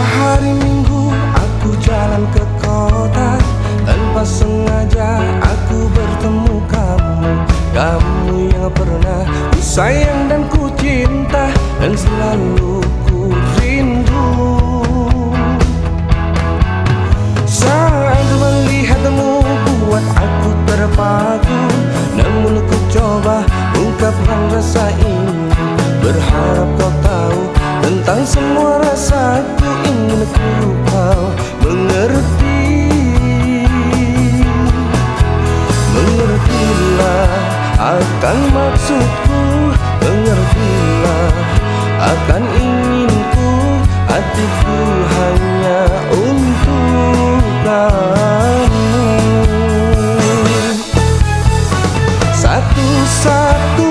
hari Minggu aku jalan ke kota. Tanpa sengaja aku bertemu kamu. Kamu yang pernah ku sayang dan ku cinta Dan selalu ku rindu. Saat melihatmu buat aku terpaku Namun ku coba ungkapkan rasa ini akan maksudku Mengertilah akan inginku Hatiku hanya untuk kamu. Satu-satu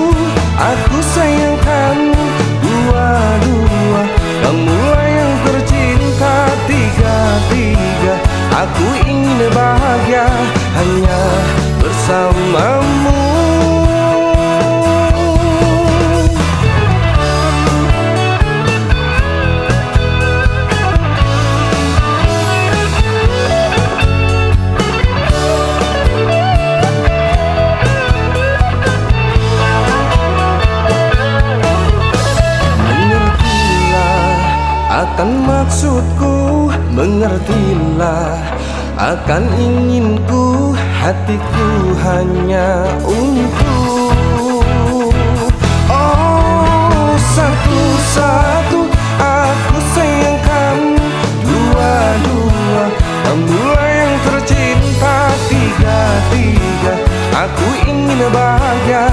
aku sayang kamu Dua-dua kamulah yang tercinta Tiga-tiga. Aku ingin bahagia Hanya bersamamu maksudku Mengertilah. Akan inginku Hatiku hanya untuk. Oh satu-satu aku sayang kamu Dua-dua kamulah yang tercinta. Tiga-tiga aku ingin bahagia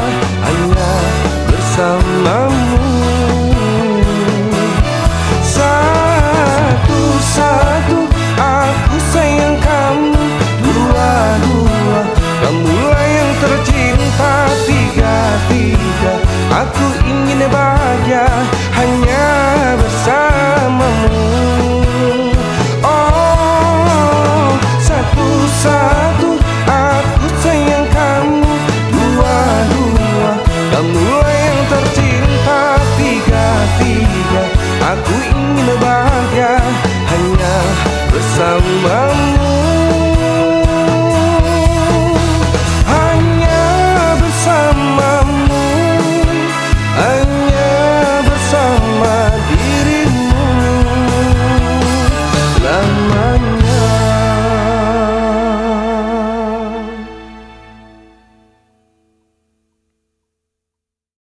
hanya bersamamu. Oh satu-satu aku sayang kamu. Dua-dua, kamu yang tercinta. Tiga-tiga, aku ingin bahagia hanya bersama